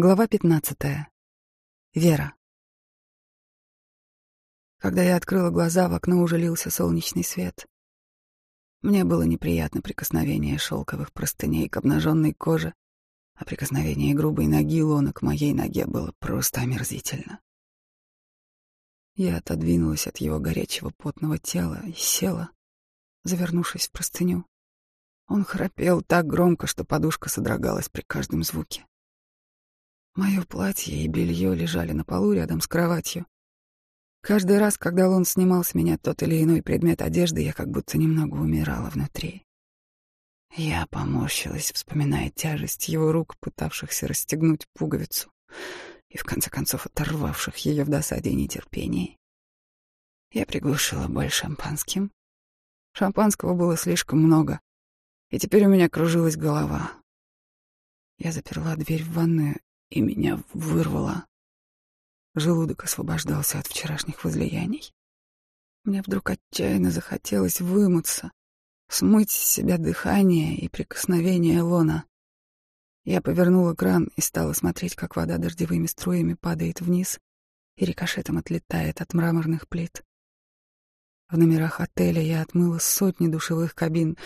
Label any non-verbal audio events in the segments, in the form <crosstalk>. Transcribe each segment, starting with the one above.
Глава 15. Вера. Когда я открыла глаза, в окно уже лился солнечный свет. Мне было неприятно прикосновение шелковых простыней к обнаженной коже, а прикосновение грубой ноги Лона к моей ноге было просто омерзительно. Я отодвинулась от его горячего потного тела и села, завернувшись в простыню. Он храпел так громко, что подушка содрогалась при каждом звуке. Мое платье и белье лежали на полу рядом с кроватью. Каждый раз, когда он снимал с меня тот или иной предмет одежды, я как будто немного умирала внутри. Я поморщилась, вспоминая тяжесть его рук, пытавшихся расстегнуть пуговицу и, в конце концов, оторвавших ее в досаде и нетерпении. Я приглушила боль шампанским. Шампанского было слишком много, и теперь у меня кружилась голова. Я заперла дверь в ванную и меня вырвало. Желудок освобождался от вчерашних возлияний. Мне вдруг отчаянно захотелось вымыться, смыть с себя дыхание и прикосновение лона. Я повернула кран и стала смотреть, как вода дождевыми струями падает вниз и рикошетом отлетает от мраморных плит. В номерах отеля я отмыла сотни душевых кабин,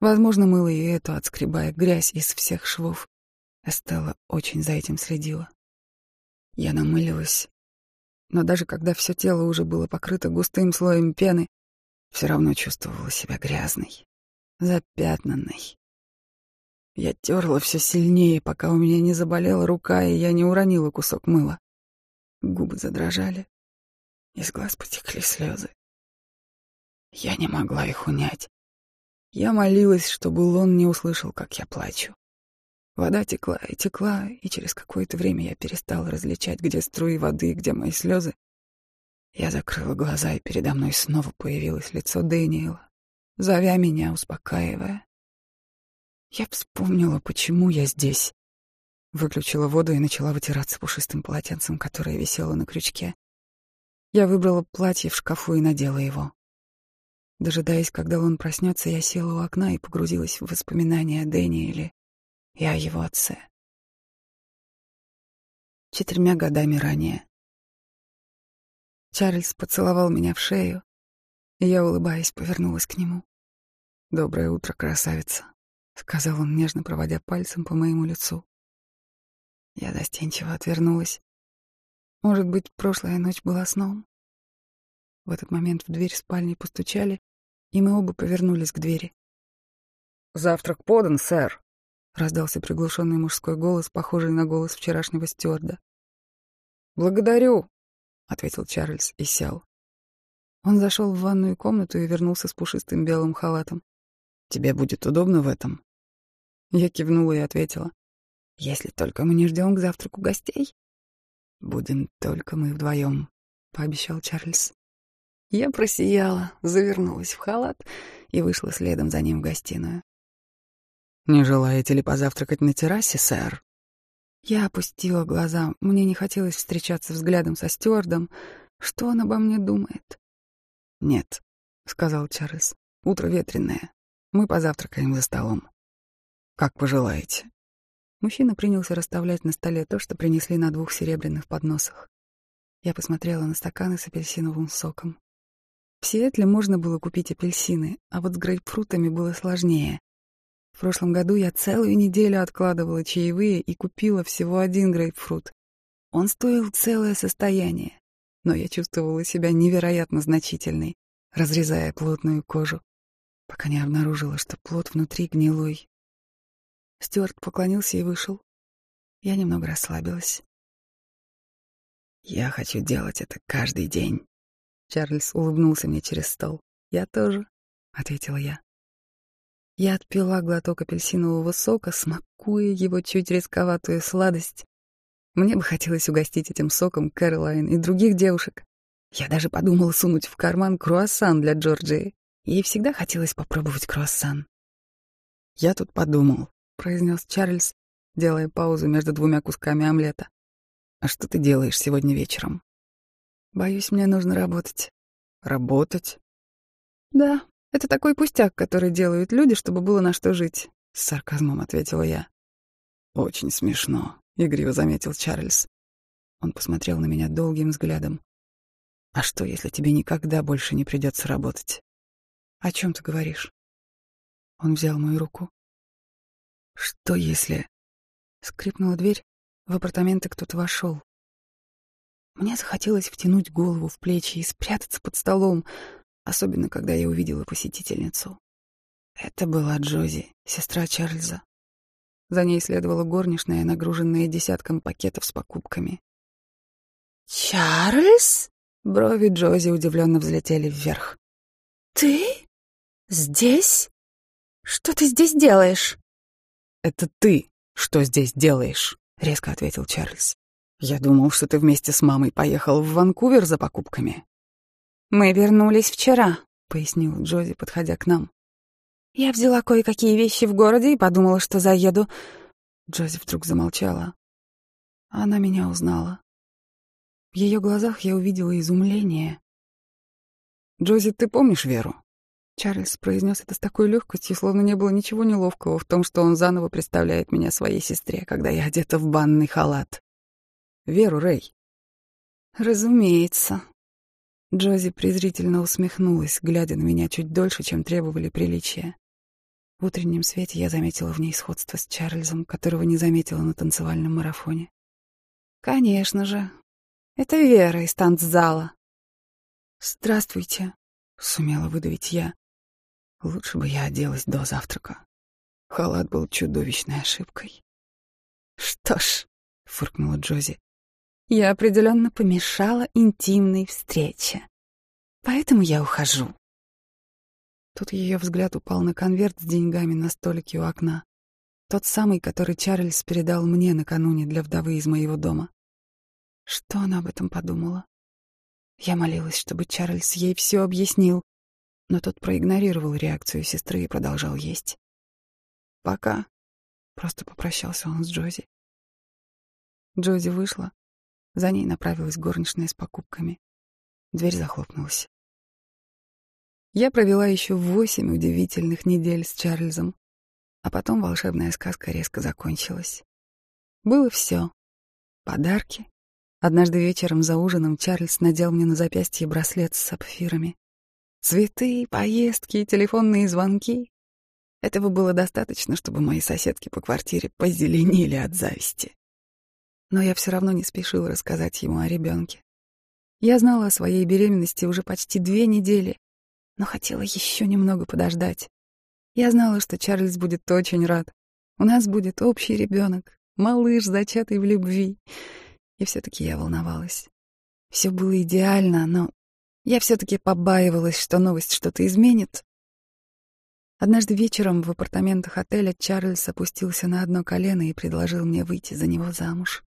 возможно, мыла и эту, отскребая грязь из всех швов. Эстелла очень за этим следила. Я намылилась, но даже когда все тело уже было покрыто густым слоем пены, все равно чувствовала себя грязной, запятнанной. Я терла все сильнее, пока у меня не заболела рука, и я не уронила кусок мыла. Губы задрожали, из глаз потекли слезы. Я не могла их унять. Я молилась, чтобы он не услышал, как я плачу. Вода текла и текла, и через какое-то время я перестала различать, где струи воды, где мои слезы. Я закрыла глаза, и передо мной снова появилось лицо Дэниела, зовя меня, успокаивая. Я вспомнила, почему я здесь. Выключила воду и начала вытираться пушистым полотенцем, которое висело на крючке. Я выбрала платье в шкафу и надела его. Дожидаясь, когда он проснется, я села у окна и погрузилась в воспоминания о Дэниеле и о его отце. Четырьмя годами ранее. Чарльз поцеловал меня в шею, и я, улыбаясь, повернулась к нему. «Доброе утро, красавица», — сказал он, нежно проводя пальцем по моему лицу. Я застенчиво отвернулась. Может быть, прошлая ночь была сном? В этот момент в дверь спальни постучали, и мы оба повернулись к двери. «Завтрак подан, сэр», — раздался приглушенный мужской голос, похожий на голос вчерашнего стюарда. «Благодарю», — ответил Чарльз и сел. Он зашел в ванную комнату и вернулся с пушистым белым халатом. «Тебе будет удобно в этом?» Я кивнула и ответила. «Если только мы не ждем к завтраку гостей». «Будем только мы вдвоем», — пообещал Чарльз. Я просияла, завернулась в халат и вышла следом за ним в гостиную. «Не желаете ли позавтракать на террасе, сэр?» Я опустила глаза. Мне не хотелось встречаться взглядом со стюардом. Что он обо мне думает? «Нет», — сказал Чарльз. «Утро ветреное. Мы позавтракаем за столом». «Как пожелаете». Мужчина принялся расставлять на столе то, что принесли на двух серебряных подносах. Я посмотрела на стаканы с апельсиновым соком. В Сиэтле можно было купить апельсины, а вот с грейпфрутами было сложнее. В прошлом году я целую неделю откладывала чаевые и купила всего один грейпфрут. Он стоил целое состояние, но я чувствовала себя невероятно значительной, разрезая плотную кожу, пока не обнаружила, что плод внутри гнилой. Стюарт поклонился и вышел. Я немного расслабилась. «Я хочу делать это каждый день», — Чарльз улыбнулся мне через стол. «Я тоже», — ответила я. Я отпила глоток апельсинового сока, смакуя его чуть резковатую сладость. Мне бы хотелось угостить этим соком Кэролайн и других девушек. Я даже подумала сунуть в карман круассан для Джорджии. Ей всегда хотелось попробовать круассан. «Я тут подумал», — произнес Чарльз, делая паузу между двумя кусками омлета. «А что ты делаешь сегодня вечером?» «Боюсь, мне нужно работать». «Работать?» «Да, это такой пустяк, который делают люди, чтобы было на что жить, с сарказмом ответила я. Очень смешно. игриво заметил Чарльз. Он посмотрел на меня долгим взглядом. А что, если тебе никогда больше не придется работать? О чем ты говоришь? Он взял мою руку. Что если... Скрипнула дверь, в апартаменты кто-то вошел. Мне захотелось втянуть голову в плечи и спрятаться под столом, особенно когда я увидела посетительницу. Это была Джози, сестра Чарльза. За ней следовала горничная, нагруженная десятком пакетов с покупками. «Чарльз?» Брови Джози удивленно взлетели вверх. «Ты? Здесь? Что ты здесь делаешь?» «Это ты что здесь делаешь?» — резко ответил Чарльз. «Я думал, что ты вместе с мамой поехал в Ванкувер за покупками». «Мы вернулись вчера», — пояснила Джози, подходя к нам. «Я взяла кое-какие вещи в городе и подумала, что заеду». Джози вдруг замолчала. Она меня узнала. В ее глазах я увидела изумление. «Джози, ты помнишь Веру?» Чарльз произнес это с такой легкостью, словно не было ничего неловкого в том, что он заново представляет меня своей сестре, когда я одета в банный халат. «Веру, Рэй». «Разумеется». Джози презрительно усмехнулась, глядя на меня чуть дольше, чем требовали приличия. В утреннем свете я заметила в ней сходство с Чарльзом, которого не заметила на танцевальном марафоне. «Конечно же, это Вера из танцзала. «Здравствуйте», — сумела выдавить я. Лучше бы я оделась до завтрака. Халат был чудовищной ошибкой. «Что ж», — фыркнула Джози, — «я определенно помешала интимной встрече. Поэтому я ухожу». Тут ее взгляд упал на конверт с деньгами на столике у окна. Тот самый, который Чарльз передал мне накануне для вдовы из моего дома. Что она об этом подумала? Я молилась, чтобы Чарльз ей все объяснил, но тот проигнорировал реакцию сестры и продолжал есть. «Пока», — просто попрощался он с Джози. Джози вышла, за ней направилась горничная с покупками. Дверь захлопнулась. Я провела еще восемь удивительных недель с Чарльзом, а потом волшебная сказка резко закончилась. Было все: подарки, Однажды вечером за ужином Чарльз надел мне на запястье браслет с сапфирами. Цветы, поездки телефонные звонки. Этого было достаточно, чтобы мои соседки по квартире позеленели от зависти. Но я все равно не спешила рассказать ему о ребенке. Я знала о своей беременности уже почти две недели, но хотела еще немного подождать. Я знала, что Чарльз будет очень рад. У нас будет общий ребенок, малыш, зачатый в любви. И все-таки я волновалась. Все было идеально, но я все-таки побаивалась, что новость что-то изменит. Однажды вечером в апартаментах отеля Чарльз опустился на одно колено и предложил мне выйти за него замуж.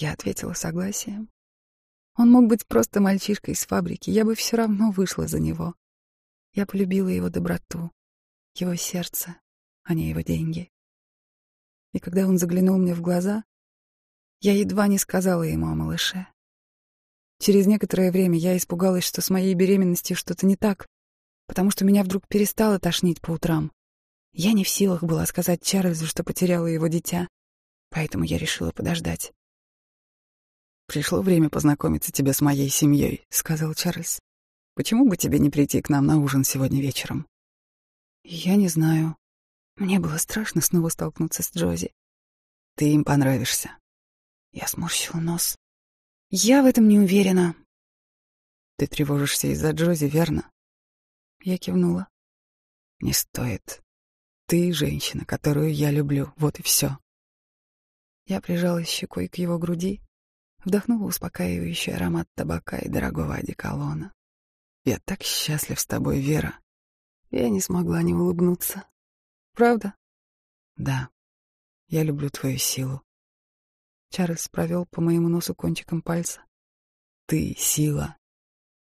Я ответила согласием. Он мог быть просто мальчишкой с фабрики, я бы все равно вышла за него. Я полюбила его доброту, его сердце, а не его деньги. И когда он заглянул мне в глаза, я едва не сказала ему о малыше. Через некоторое время я испугалась, что с моей беременностью что-то не так, потому что меня вдруг перестало тошнить по утрам. Я не в силах была сказать Чарльзу, что потеряла его дитя, поэтому я решила подождать. «Пришло время познакомиться тебе с моей семьей», — сказал Чарльз. «Почему бы тебе не прийти к нам на ужин сегодня вечером?» «Я не знаю. Мне было страшно снова столкнуться с Джози. Ты им понравишься. Я сморщила нос. Я в этом не уверена. Ты тревожишься из-за Джози, верно? Я кивнула. Не стоит. Ты женщина, которую я люблю, вот и все. Я прижалась щекой к его груди, вдохнула успокаивающий аромат табака и дорогого одеколона. Я так счастлив с тобой, Вера. Я не смогла не улыбнуться. Правда? Да. Я люблю твою силу. Чарльз провел по моему носу кончиком пальца. «Ты — сила.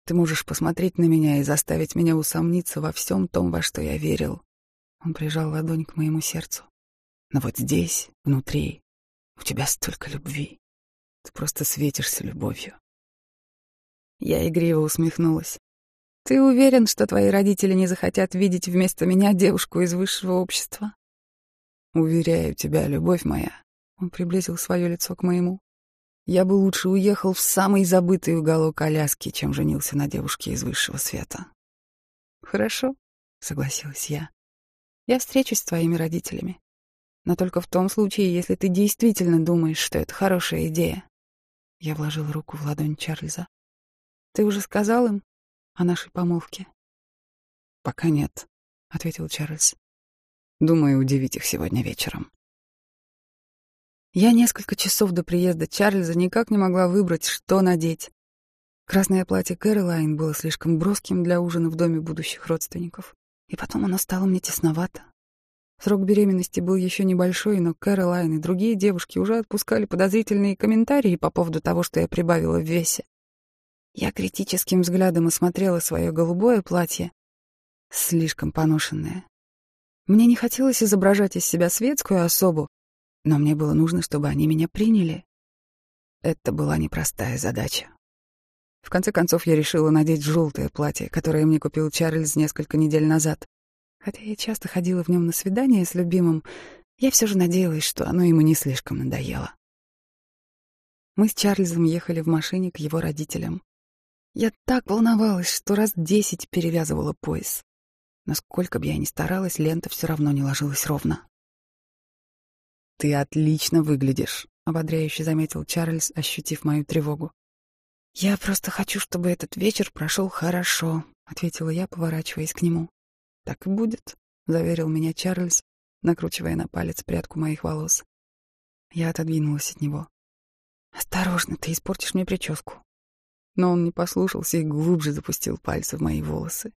Ты можешь посмотреть на меня и заставить меня усомниться во всем том, во что я верил». Он прижал ладонь к моему сердцу. «Но вот здесь, внутри, у тебя столько любви. Ты просто светишься любовью». Я игриво усмехнулась. «Ты уверен, что твои родители не захотят видеть вместо меня девушку из высшего общества?» «Уверяю тебя, любовь моя, Он приблизил свое лицо к моему. Я бы лучше уехал в самый забытый уголок Аляски, чем женился на девушке из высшего света. Хорошо, согласилась я. Я встречусь с твоими родителями. Но только в том случае, если ты действительно думаешь, что это хорошая идея. Я вложил руку в ладонь Чарльза. Ты уже сказал им о нашей помолвке? Пока нет, ответил Чарльз. Думаю, удивить их сегодня вечером. Я несколько часов до приезда Чарльза никак не могла выбрать, что надеть. Красное платье Кэролайн было слишком броским для ужина в доме будущих родственников, и потом оно стало мне тесновато. Срок беременности был еще небольшой, но Кэролайн и другие девушки уже отпускали подозрительные комментарии по поводу того, что я прибавила в весе. Я критическим взглядом осмотрела свое голубое платье, слишком поношенное. Мне не хотелось изображать из себя светскую особу, но мне было нужно, чтобы они меня приняли. Это была непростая задача. В конце концов, я решила надеть желтое платье, которое мне купил Чарльз несколько недель назад. Хотя я часто ходила в нем на свидания с любимым, я все же надеялась, что оно ему не слишком надоело. Мы с Чарльзом ехали в машине к его родителям. Я так волновалась, что раз десять перевязывала пояс. Насколько бы я ни старалась, лента все равно не ложилась ровно. «Ты отлично выглядишь», — ободряюще заметил Чарльз, ощутив мою тревогу. «Я просто хочу, чтобы этот вечер прошел хорошо», — ответила я, поворачиваясь к нему. «Так и будет», — заверил меня Чарльз, накручивая на палец прядку моих волос. Я отодвинулась от него. «Осторожно, ты испортишь мне прическу». Но он не послушался и глубже запустил пальцы в мои волосы.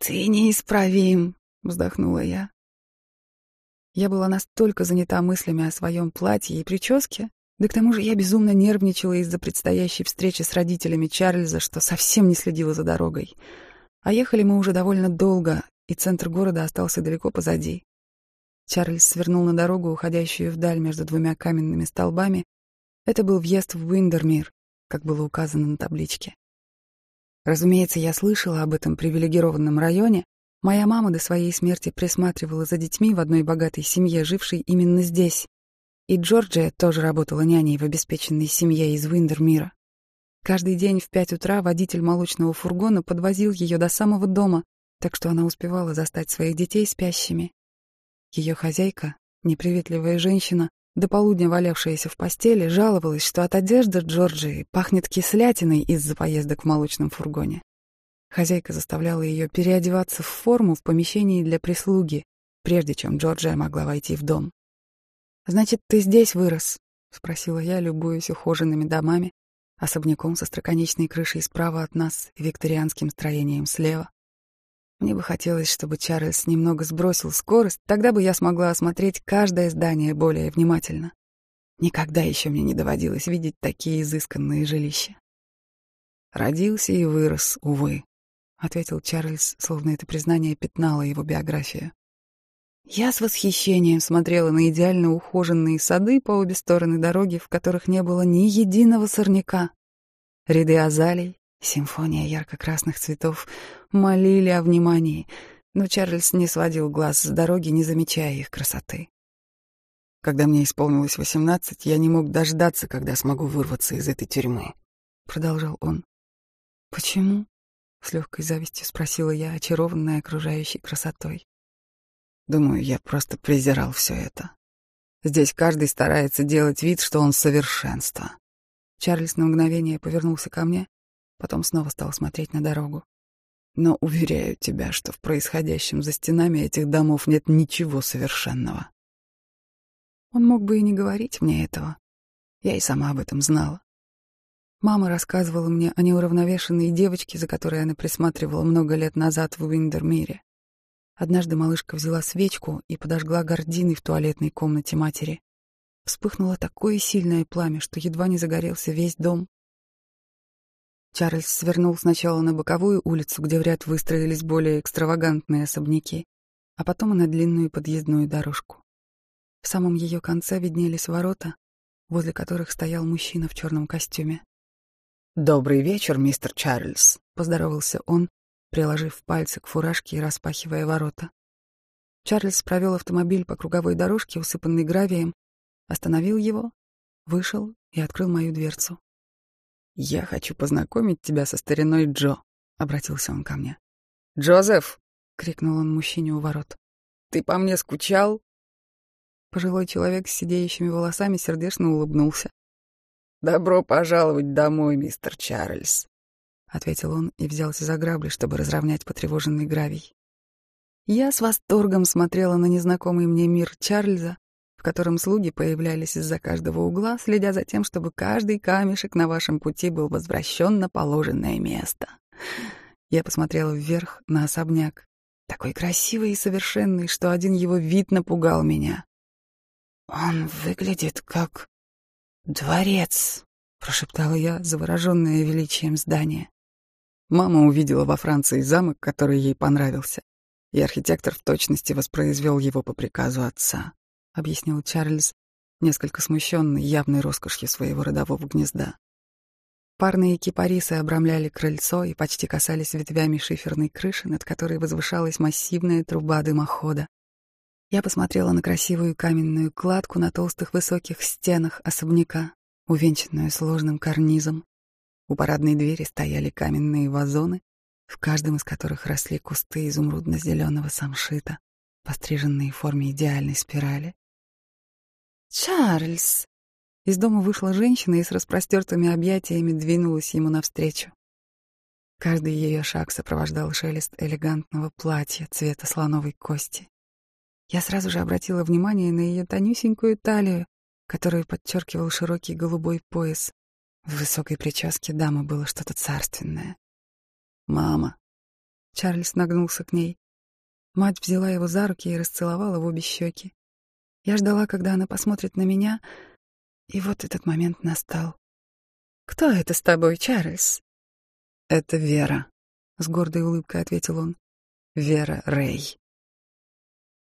«Ты неисправим», — вздохнула я. Я была настолько занята мыслями о своем платье и прическе, да к тому же я безумно нервничала из-за предстоящей встречи с родителями Чарльза, что совсем не следила за дорогой. А ехали мы уже довольно долго, и центр города остался далеко позади. Чарльз свернул на дорогу, уходящую вдаль между двумя каменными столбами. Это был въезд в Уиндермир, как было указано на табличке. Разумеется, я слышала об этом привилегированном районе. Моя мама до своей смерти присматривала за детьми в одной богатой семье, жившей именно здесь. И Джорджия тоже работала няней в обеспеченной семье из Виндермира. Каждый день в пять утра водитель молочного фургона подвозил ее до самого дома, так что она успевала застать своих детей спящими. Ее хозяйка, неприветливая женщина, до полудня валявшаяся в постели, жаловалась, что от одежды Джорджии пахнет кислятиной из-за поездок в молочном фургоне. Хозяйка заставляла ее переодеваться в форму в помещении для прислуги, прежде чем Джорджия могла войти в дом. «Значит, ты здесь вырос?» — спросила я, любуясь ухоженными домами, особняком со строконечной крышей справа от нас и викторианским строением слева. Мне бы хотелось, чтобы Чарльз немного сбросил скорость, тогда бы я смогла осмотреть каждое здание более внимательно. Никогда еще мне не доводилось видеть такие изысканные жилища. Родился и вырос, увы, — ответил Чарльз, словно это признание пятнало его биографию. Я с восхищением смотрела на идеально ухоженные сады по обе стороны дороги, в которых не было ни единого сорняка. Ряды азалий, Симфония ярко-красных цветов молили о внимании, но Чарльз не сводил глаз с дороги, не замечая их красоты. Когда мне исполнилось восемнадцать, я не мог дождаться, когда смогу вырваться из этой тюрьмы, — продолжал он. «Почему?» — с легкой завистью спросила я, очарованная окружающей красотой. Думаю, я просто презирал все это. Здесь каждый старается делать вид, что он совершенство. Чарльз на мгновение повернулся ко мне, Потом снова стал смотреть на дорогу. Но уверяю тебя, что в происходящем за стенами этих домов нет ничего совершенного. Он мог бы и не говорить мне этого. Я и сама об этом знала. Мама рассказывала мне о неуравновешенной девочке, за которой она присматривала много лет назад в Уиндермире. Однажды малышка взяла свечку и подожгла гардины в туалетной комнате матери. Вспыхнуло такое сильное пламя, что едва не загорелся весь дом. Чарльз свернул сначала на боковую улицу, где в ряд выстроились более экстравагантные особняки, а потом и на длинную подъездную дорожку. В самом ее конце виднелись ворота, возле которых стоял мужчина в черном костюме. «Добрый вечер, мистер Чарльз», — поздоровался он, приложив пальцы к фуражке и распахивая ворота. Чарльз провел автомобиль по круговой дорожке, усыпанной гравием, остановил его, вышел и открыл мою дверцу. «Я хочу познакомить тебя со стариной Джо», — обратился он ко мне. «Джозеф!» — крикнул он мужчине у ворот. «Ты по мне скучал?» Пожилой человек с сидеющими волосами сердечно улыбнулся. «Добро пожаловать домой, мистер Чарльз», — ответил он и взялся за грабли, чтобы разровнять потревоженный гравий. Я с восторгом смотрела на незнакомый мне мир Чарльза, в котором слуги появлялись из-за каждого угла, следя за тем, чтобы каждый камешек на вашем пути был возвращен на положенное место. Я посмотрела вверх на особняк, такой красивый и совершенный, что один его вид напугал меня. «Он выглядит как дворец», — прошептала я, завороженная величием здания. Мама увидела во Франции замок, который ей понравился, и архитектор в точности воспроизвел его по приказу отца, — объяснил Чарльз, несколько смущенный явной роскошью своего родового гнезда. Парные кипарисы обрамляли крыльцо и почти касались ветвями шиферной крыши, над которой возвышалась массивная труба дымохода. Я посмотрела на красивую каменную кладку на толстых высоких стенах особняка, увенчанную сложным карнизом. У парадной двери стояли каменные вазоны, в каждом из которых росли кусты изумрудно-зеленого самшита, постриженные в форме идеальной спирали. «Чарльз!» Из дома вышла женщина и с распростертыми объятиями двинулась ему навстречу. Каждый ее шаг сопровождал шелест элегантного платья цвета слоновой кости. Я сразу же обратила внимание на ее тонюсенькую талию, которую подчеркивал широкий голубой пояс. В высокой прическе дамы было что-то царственное. «Мама!» Чарльз нагнулся к ней. Мать взяла его за руки и расцеловала в обе щеки. Я ждала, когда она посмотрит на меня, и вот этот момент настал. «Кто это с тобой, Чарльз?» «Это Вера», — с гордой улыбкой ответил он. «Вера Рэй».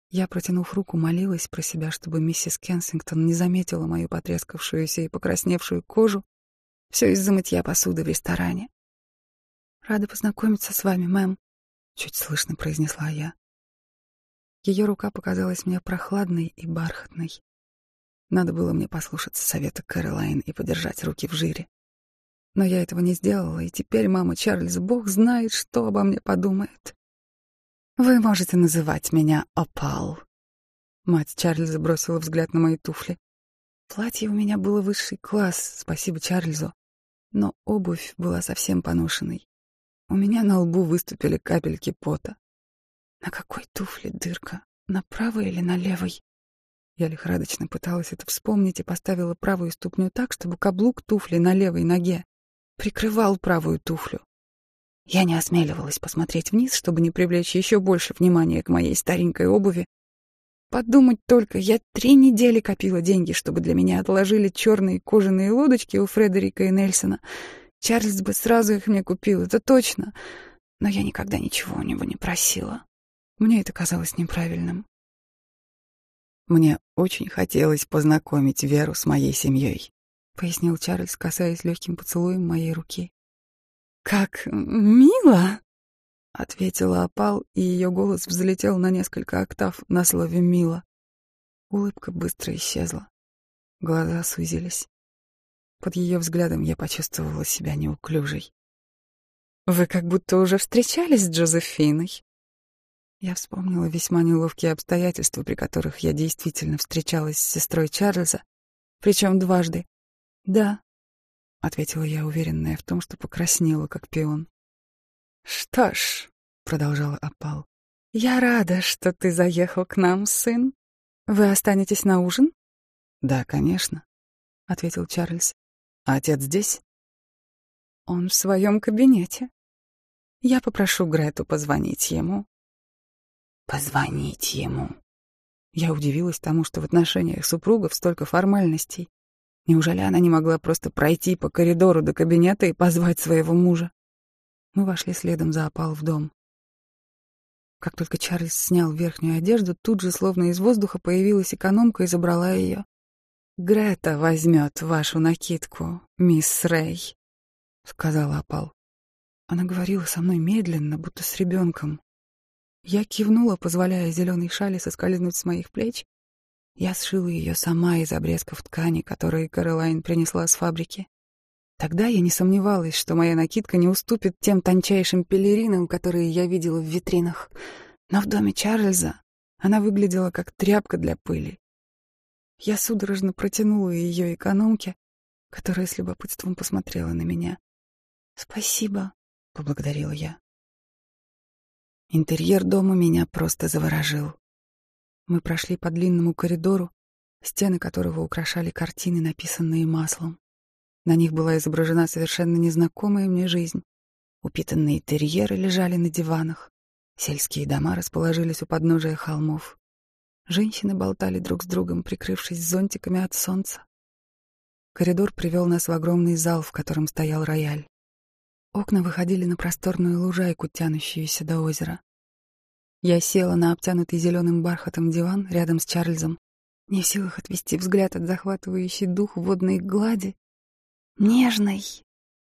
Я, протянув руку, молилась про себя, чтобы миссис Кенсингтон не заметила мою потрескавшуюся и покрасневшую кожу. Все из-за мытья посуды в ресторане. «Рада познакомиться с вами, мэм», — чуть слышно произнесла я. Ее рука показалась мне прохладной и бархатной. Надо было мне послушаться совета Кэролайн и подержать руки в жире. Но я этого не сделала, и теперь мама Чарльза, бог знает, что обо мне подумает. «Вы можете называть меня Опал». Мать Чарльза бросила взгляд на мои туфли. Платье у меня было высший класс, спасибо Чарльзу, но обувь была совсем поношенной. У меня на лбу выступили капельки пота. На какой туфле дырка? На правой или на левой? Я лихорадочно пыталась это вспомнить и поставила правую ступню так, чтобы каблук туфли на левой ноге прикрывал правую туфлю. Я не осмеливалась посмотреть вниз, чтобы не привлечь еще больше внимания к моей старенькой обуви. Подумать только, я три недели копила деньги, чтобы для меня отложили черные кожаные лодочки у Фредерика и Нельсона. Чарльз бы сразу их мне купил, это точно. Но я никогда ничего у него не просила. Мне это казалось неправильным. Мне очень хотелось познакомить Веру с моей семьей, пояснил Чарльз, касаясь легким поцелуем моей руки. «Как мило!» — ответила опал, и ее голос взлетел на несколько октав на слове «мило». Улыбка быстро исчезла. Глаза сузились. Под ее взглядом я почувствовала себя неуклюжей. «Вы как будто уже встречались с Джозефиной?» Я вспомнила весьма неловкие обстоятельства, при которых я действительно встречалась с сестрой Чарльза, причем дважды. «Да», — ответила я, уверенная в том, что покраснела, как пион. «Что ж», — продолжала Опал, — «я рада, что ты заехал к нам, сын. Вы останетесь на ужин?» «Да, конечно», — ответил Чарльз. «А отец здесь?» «Он в своем кабинете. Я попрошу Грету позвонить ему». «Позвонить ему?» Я удивилась тому, что в отношениях супругов столько формальностей. Неужели она не могла просто пройти по коридору до кабинета и позвать своего мужа? Мы вошли следом за опал в дом. Как только Чарльз снял верхнюю одежду, тут же, словно из воздуха, появилась экономка и забрала ее. «Грета возьмет вашу накидку, мисс Рэй», — сказала опал. Она говорила со мной медленно, будто с ребенком. Я кивнула, позволяя зеленой шали соскользнуть с моих плеч, Я сшила ее сама из обрезков ткани, которые Каролайн принесла с фабрики. Тогда я не сомневалась, что моя накидка не уступит тем тончайшим пелеринам, которые я видела в витринах. Но в доме Чарльза она выглядела как тряпка для пыли. Я судорожно протянула ее экономке, которая с любопытством посмотрела на меня. «Спасибо», — поблагодарила я. Интерьер дома меня просто заворожил. Мы прошли по длинному коридору, стены которого украшали картины, написанные маслом. На них была изображена совершенно незнакомая мне жизнь. Упитанные терьеры лежали на диванах, сельские дома расположились у подножия холмов. Женщины болтали друг с другом, прикрывшись зонтиками от солнца. Коридор привел нас в огромный зал, в котором стоял рояль. Окна выходили на просторную лужайку, тянущуюся до озера. Я села на обтянутый зеленым бархатом диван рядом с Чарльзом, не в силах отвести взгляд от захватывающей дух водной глади, нежной,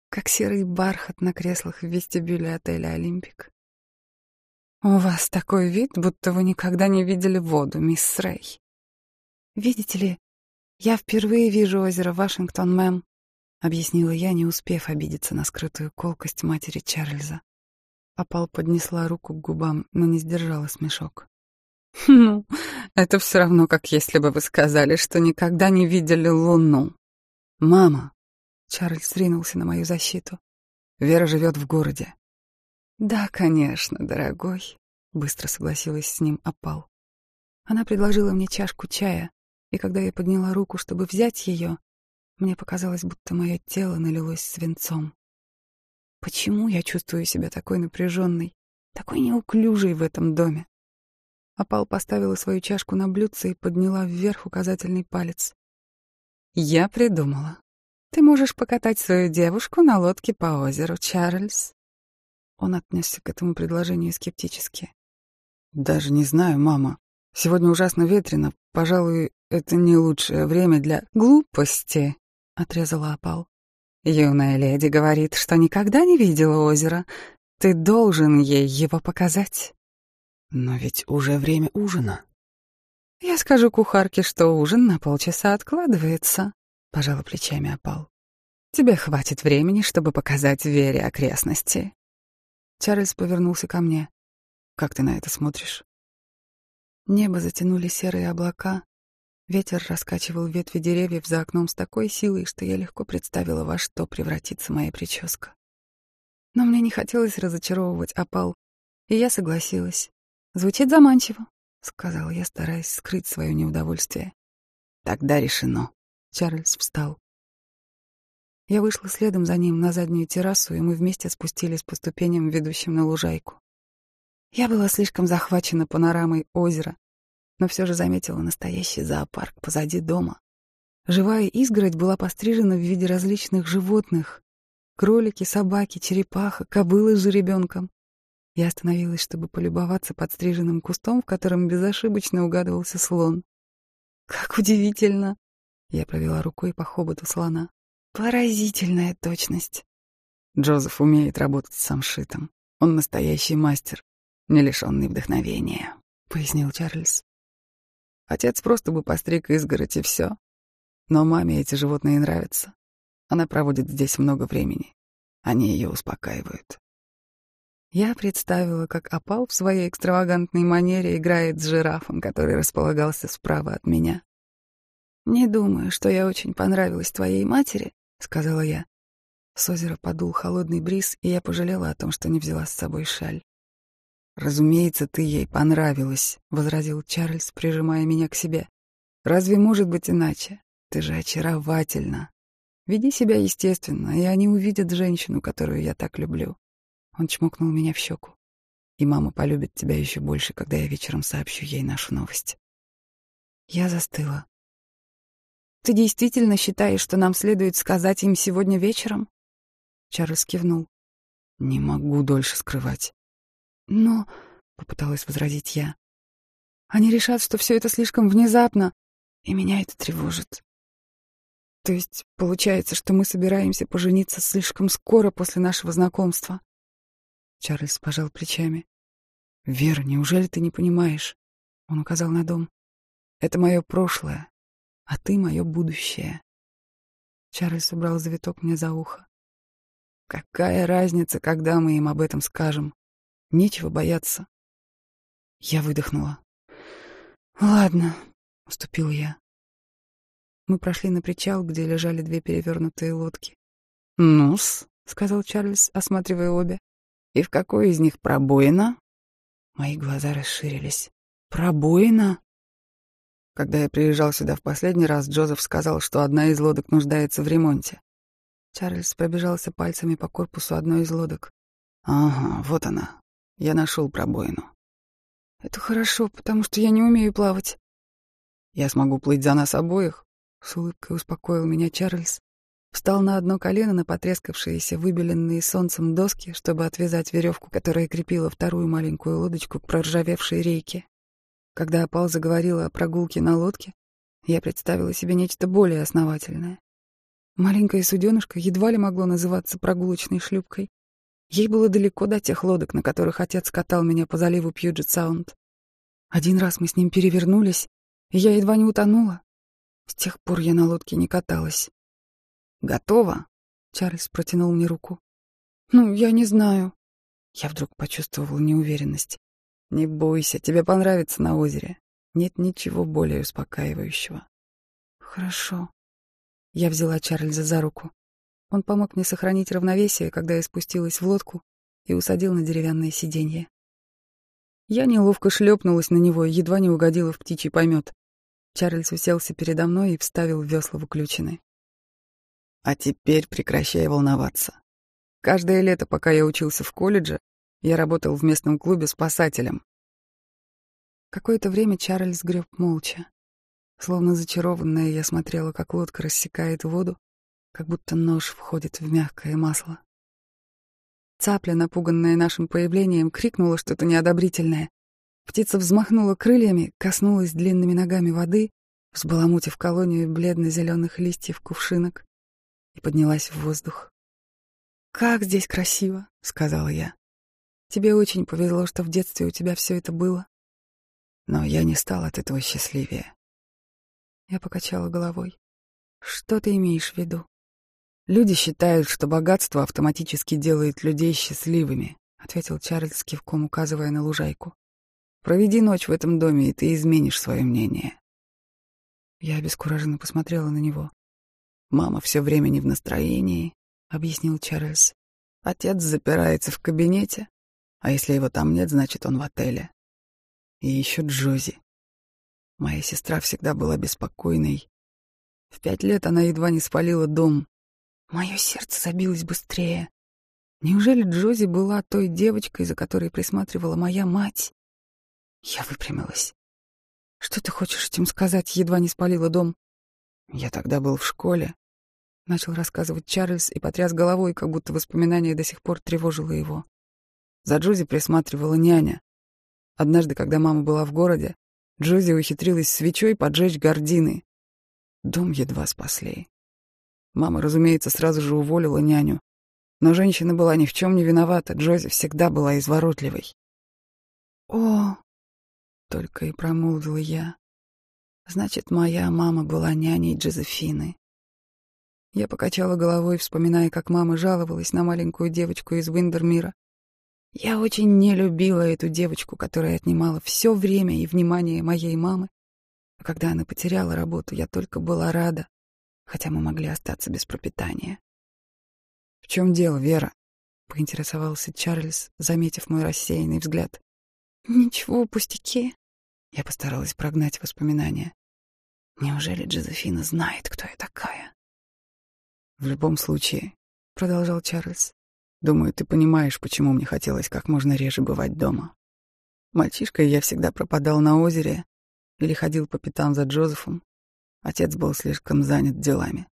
как серый бархат на креслах в вестибюле отеля «Олимпик». «У вас такой вид, будто вы никогда не видели воду, мисс Рэй». «Видите ли, я впервые вижу озеро Вашингтон, мэм», — объяснила я, не успев обидеться на скрытую колкость матери Чарльза. Опал поднесла руку к губам, но не сдержала смешок. «Ну, это все равно, как если бы вы сказали, что никогда не видели Луну. Мама!» Чарльз ринулся на мою защиту. «Вера живет в городе». «Да, конечно, дорогой», — быстро согласилась с ним Опал. Она предложила мне чашку чая, и когда я подняла руку, чтобы взять ее, мне показалось, будто мое тело налилось свинцом. Почему я чувствую себя такой напряженной, такой неуклюжей в этом доме? Апал поставила свою чашку на блюдце и подняла вверх указательный палец. «Я придумала. Ты можешь покатать свою девушку на лодке по озеру, Чарльз». Он отнесся к этому предложению скептически. «Даже не знаю, мама. Сегодня ужасно ветрено. Пожалуй, это не лучшее время для глупости», — отрезала Апал. Юная леди говорит, что никогда не видела озера. Ты должен ей его показать. Но ведь уже время ужина. Я скажу кухарке, что ужин на полчаса откладывается. Пожала плечами опал. Тебе хватит времени, чтобы показать Вере окрестности. Чарльз повернулся ко мне. Как ты на это смотришь? Небо затянули серые облака, Ветер раскачивал ветви деревьев за окном с такой силой, что я легко представила, во что превратится моя прическа. Но мне не хотелось разочаровывать опал, и я согласилась. «Звучит заманчиво», — сказал я, стараясь скрыть свое неудовольствие. «Тогда решено». Чарльз встал. Я вышла следом за ним на заднюю террасу, и мы вместе спустились по ступеням, ведущим на лужайку. Я была слишком захвачена панорамой озера, но все же заметила настоящий зоопарк позади дома. Живая изгородь была пострижена в виде различных животных. Кролики, собаки, черепаха, кобылы с жеребенком. Я остановилась, чтобы полюбоваться подстриженным кустом, в котором безошибочно угадывался слон. «Как удивительно!» Я провела рукой по хоботу слона. «Поразительная точность!» Джозеф умеет работать с самшитом. Он настоящий мастер, не лишенный вдохновения, — пояснил Чарльз. Отец просто бы постриг изгородь и все. Но маме эти животные нравятся. Она проводит здесь много времени. Они ее успокаивают. Я представила, как опал в своей экстравагантной манере играет с жирафом, который располагался справа от меня. «Не думаю, что я очень понравилась твоей матери», — сказала я. С озера подул холодный бриз, и я пожалела о том, что не взяла с собой шаль. «Разумеется, ты ей понравилась», — возразил Чарльз, прижимая меня к себе. «Разве может быть иначе? Ты же очаровательна. Веди себя естественно, и они увидят женщину, которую я так люблю». Он чмокнул меня в щеку. «И мама полюбит тебя еще больше, когда я вечером сообщу ей нашу новость». Я застыла. «Ты действительно считаешь, что нам следует сказать им сегодня вечером?» Чарльз кивнул. «Не могу дольше скрывать. Но, — попыталась возразить я, — они решат, что все это слишком внезапно, и меня это тревожит. То есть получается, что мы собираемся пожениться слишком скоро после нашего знакомства. Чарльз пожал плечами. «Вера, неужели ты не понимаешь?» Он указал на дом. Это мое прошлое, а ты мое будущее. Чарльз убрал завиток мне за ухо. Какая разница, когда мы им об этом скажем? Нечего бояться. Я выдохнула. Ладно, уступил я. Мы прошли на причал, где лежали две перевернутые лодки. «Ну-с», — сказал Чарльз, осматривая обе. «И в какой из них пробоина?» Мои глаза расширились. «Пробоина?» Когда я приезжал сюда в последний раз, Джозеф сказал, что одна из лодок нуждается в ремонте. Чарльз пробежался пальцами по корпусу одной из лодок. «Ага, вот она. Я нашел пробоину». «Это хорошо, потому что я не умею плавать». «Я смогу плыть за нас обоих», — с улыбкой успокоил меня Чарльз. Встал на одно колено на потрескавшиеся, выбеленные солнцем доски, чтобы отвязать веревку, которая крепила вторую маленькую лодочку к проржавевшей рейке. Когда опал заговорила о прогулке на лодке, я представила себе нечто более основательное. Маленькая суденышка едва ли могло называться прогулочной шлюпкой. Ей было далеко до тех лодок, на которых отец катал меня по заливу Пьюджет-Саунд. Один раз мы с ним перевернулись, и я едва не утонула. С тех пор я на лодке не каталась. «Готово?» — Чарльз протянул мне руку. «Ну, я не знаю». Я вдруг почувствовала неуверенность. «Не бойся, тебе понравится на озере. Нет ничего более успокаивающего». «Хорошо», я взяла Чарльза за руку. Он помог мне сохранить равновесие, когда я спустилась в лодку и усадил на деревянное сиденье. Я неловко шлепнулась на него и едва не угодила в птичий помет. Чарльз уселся передо мной и вставил весла выключены. А теперь прекращай волноваться. Каждое лето, пока я учился в колледже, я работал в местном клубе спасателем. Какое-то время Чарльз греб молча. Словно зачарованная, я смотрела, как лодка рассекает воду, как будто нож входит в мягкое масло. Цапля, напуганная нашим появлением, крикнула что-то неодобрительное. Птица взмахнула крыльями, коснулась длинными ногами воды, взбаламутив колонию бледно-зеленых листьев кувшинок, и поднялась в воздух. «Как здесь красиво!» — сказала я. «Тебе очень повезло, что в детстве у тебя все это было». Но я не стал от этого счастливее. Я покачала головой. Что ты имеешь в виду? Люди считают, что богатство автоматически делает людей счастливыми, ответил Чарльз кивком, указывая на лужайку. Проведи ночь в этом доме, и ты изменишь свое мнение. Я обескураженно посмотрела на него. Мама все время не в настроении, объяснил Чарльз. Отец запирается в кабинете, а если его там нет, значит, он в отеле. И еще Джози. Моя сестра всегда была беспокойной. В пять лет она едва не спалила дом. Мое сердце забилось быстрее. Неужели Джози была той девочкой, за которой присматривала моя мать? Я выпрямилась. Что ты хочешь этим сказать, едва не спалила дом? Я тогда был в школе. Начал рассказывать Чарльз и потряс головой, как будто воспоминание до сих пор тревожило его. За Джози присматривала няня. Однажды, когда мама была в городе, Джози ухитрилась свечой поджечь гардины. Дом едва спасли. Мама, разумеется, сразу же уволила няню. Но женщина была ни в чем не виновата, Джози всегда была изворотливой. «О!» — только и промолвила я. «Значит, моя мама была няней Джозефины». Я покачала головой, вспоминая, как мама жаловалась на маленькую девочку из Виндермира, я очень не любила эту девочку, которая отнимала все время и внимание моей мамы. А когда она потеряла работу, я только была рада, хотя мы могли остаться без пропитания. «В чем дело, Вера?» — поинтересовался Чарльз, заметив мой рассеянный взгляд. «Ничего, пустяки». Я постаралась прогнать воспоминания. Неужели Джозефина знает, кто я такая? «В любом случае», — продолжал Чарльз, Думаю, ты понимаешь, почему мне хотелось как можно реже бывать дома. Мальчишкой я всегда пропадал на озере или ходил по пятам за Джозефом. Отец был слишком занят делами.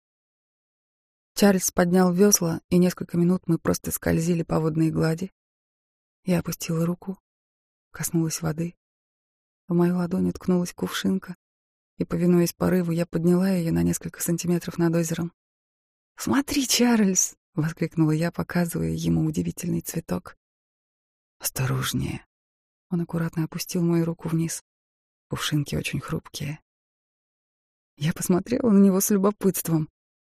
Чарльз поднял весла, и несколько минут мы просто скользили по водной глади. Я опустила руку, коснулась воды. В мою ладонь уткнулась кувшинка, и, повинуясь порыву, я подняла ее на несколько сантиметров над озером. «Смотри, Чарльз!» — воскликнула я, показывая ему удивительный цветок. «Осторожнее!» Он аккуратно опустил мою руку вниз. Кувшинки очень хрупкие. Я посмотрела на него с любопытством.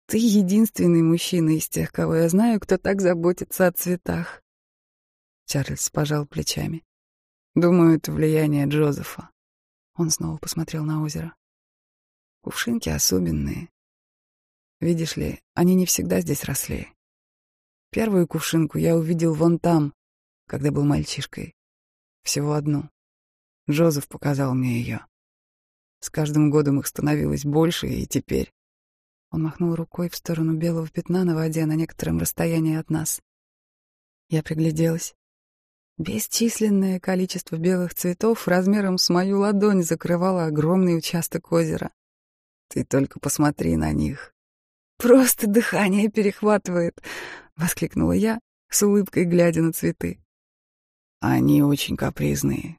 Ты единственный мужчина из тех, кого я знаю, кто так заботится о цветах. Чарльз пожал плечами. Думаю, это влияние Джозефа. Он снова посмотрел на озеро. Кувшинки особенные. Видишь ли, они не всегда здесь росли. Первую кувшинку я увидел вон там, когда был мальчишкой. Всего одну. Джозеф показал мне ее. С каждым годом их становилось больше, и теперь... Он махнул рукой в сторону белого пятна на воде на некотором расстоянии от нас. Я пригляделась. Бесчисленное количество белых цветов размером с мою ладонь закрывало огромный участок озера. Ты только посмотри на них. Просто дыхание перехватывает, воскликнула я, с улыбкой глядя на цветы. Они очень капризные.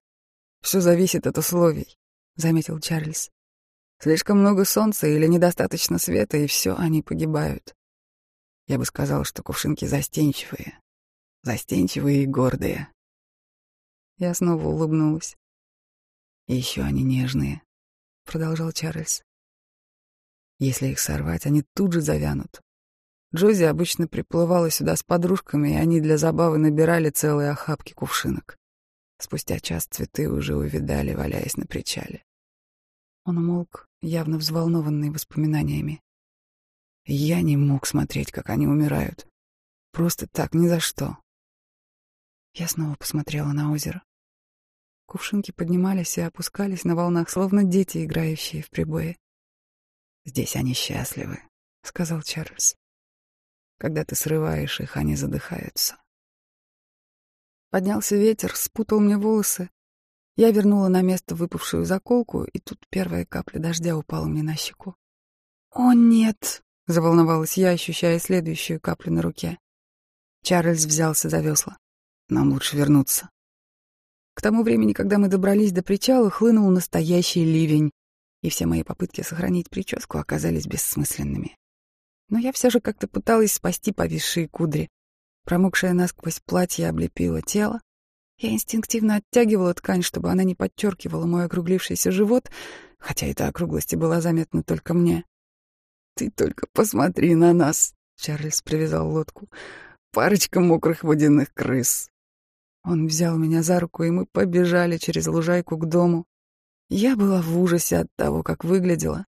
Все зависит от условий, заметил Чарльз. Слишком много солнца или недостаточно света, и все, они погибают. Я бы сказал, что кувшинки застенчивые. Застенчивые и гордые. Я снова улыбнулась. И еще они нежные, продолжал Чарльз. Если их сорвать, они тут же завянут. Джози обычно приплывала сюда с подружками, и они для забавы набирали целые охапки кувшинок. Спустя час цветы уже увидали, валяясь на причале. Он умолк, явно взволнованный воспоминаниями. Я не мог смотреть, как они умирают. Просто так, ни за что. Я снова посмотрела на озеро. Кувшинки поднимались и опускались на волнах, словно дети, играющие в прибое. «Здесь они счастливы», — сказал Чарльз. «Когда ты срываешь их, они задыхаются». Поднялся ветер, спутал мне волосы, я вернула на место выпавшую заколку, и тут первая капля дождя упала мне на щеку. «О, нет!» — заволновалась я, ощущая следующую каплю на руке. Чарльз взялся за весла. «Нам лучше вернуться». К тому времени, когда мы добрались до причала, хлынул настоящий ливень, и все мои попытки сохранить прическу оказались бессмысленными. Но я все же как-то пыталась спасти повисшие кудри. Промокшее насквозь платье облепило тело, я инстинктивно оттягивала ткань, чтобы она не подчеркивала мой округлившийся живот, хотя эта округлость была заметна только мне. «Ты только посмотри на нас!» — Чарльз привязал лодку. «Парочка мокрых водяных крыс!» Он взял меня за руку, и мы побежали через лужайку к дому. Я была в ужасе от того, как выглядела.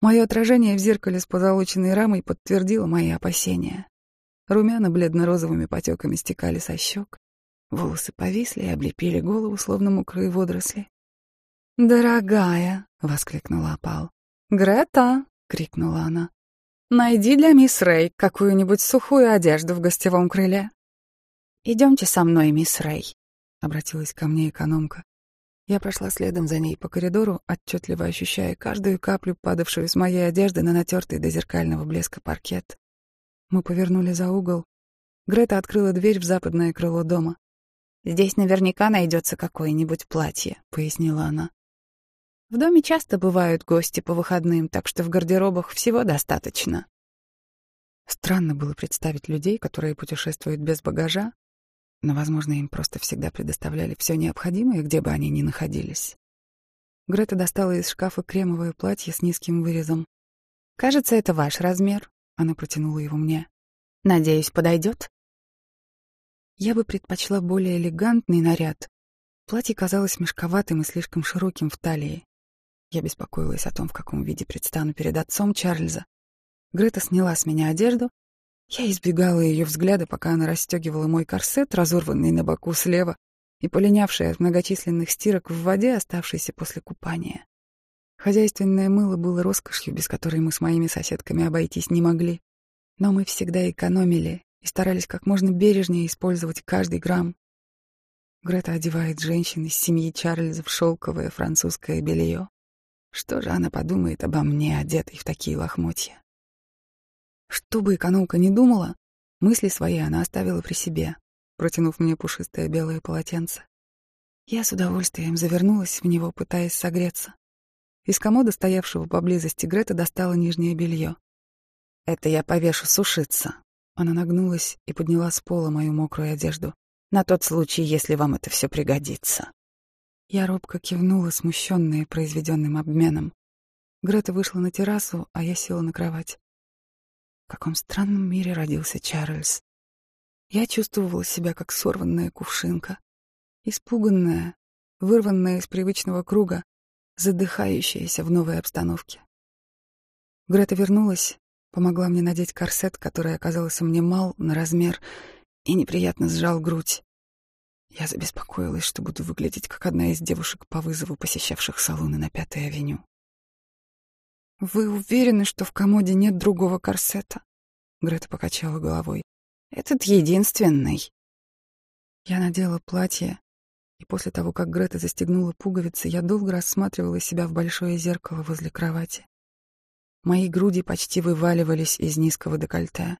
Мое отражение в зеркале с позолоченной рамой подтвердило мои опасения. Румяна бледно-розовыми потеками стекали со щек. Волосы повисли и облепили голову, словно мокрые водоросли. «Дорогая!» — воскликнула опал. «Грета!» — крикнула она. «Найди для мисс Рэй какую-нибудь сухую одежду в гостевом крыле». «Идемте со мной, мисс Рэй», — обратилась ко мне экономка. Я прошла следом за ней по коридору, отчетливо ощущая каждую каплю, падавшую с моей одежды на натертый до зеркального блеска паркет. Мы повернули за угол. Грета открыла дверь в западное крыло дома. «Здесь наверняка найдется какое-нибудь платье», — пояснила она. «В доме часто бывают гости по выходным, так что в гардеробах всего достаточно». Странно было представить людей, которые путешествуют без багажа, но, возможно, им просто всегда предоставляли все необходимое, где бы они ни находились. Грета достала из шкафа кремовое платье с низким вырезом. «Кажется, это ваш размер», — она протянула его мне. «Надеюсь, подойдет?» Я бы предпочла более элегантный наряд. Платье казалось мешковатым и слишком широким в талии. Я беспокоилась о том, в каком виде предстану перед отцом Чарльза. Грета сняла с меня одежду. Я избегала ее взгляда, пока она расстегивала мой корсет, разорванный на боку слева и полинявший от многочисленных стирок в воде, оставшийся после купания. Хозяйственное мыло было роскошью, без которой мы с моими соседками обойтись не могли. Но мы всегда экономили и старались как можно бережнее использовать каждый грамм. Грета одевает женщин из семьи Чарльза в шелковое французское белье. Что же она подумает обо мне, одетой в такие лохмотья? Что бы экономка ни думала, мысли свои она оставила при себе, протянув мне пушистое белое полотенце. Я с удовольствием завернулась в него, пытаясь согреться. Из комода, стоявшего поблизости, Грета достала нижнее белье. «Это я повешу сушиться», она нагнулась и подняла с пола мою мокрую одежду. «На тот случай, если вам это все пригодится». Я робко кивнула, смущенная произведенным обменом. Грета вышла на террасу, а я села на кровать. В каком странном мире родился Чарльз. Я чувствовала себя как сорванная кувшинка, испуганная, вырванная из привычного круга, задыхающаяся в новой обстановке. Грета вернулась, помогла мне надеть корсет, который оказался мне мал на размер, и неприятно сжал грудь. Я забеспокоилась, что буду выглядеть как одна из девушек по вызову, посещавших салоны на Пятой авеню. «Вы уверены, что в комоде нет другого корсета?» Грета покачала головой. «Этот единственный». Я надела платье, и после того, как Грета застегнула пуговицы, я долго рассматривала себя в большое зеркало возле кровати. Мои груди почти вываливались из низкого декольте.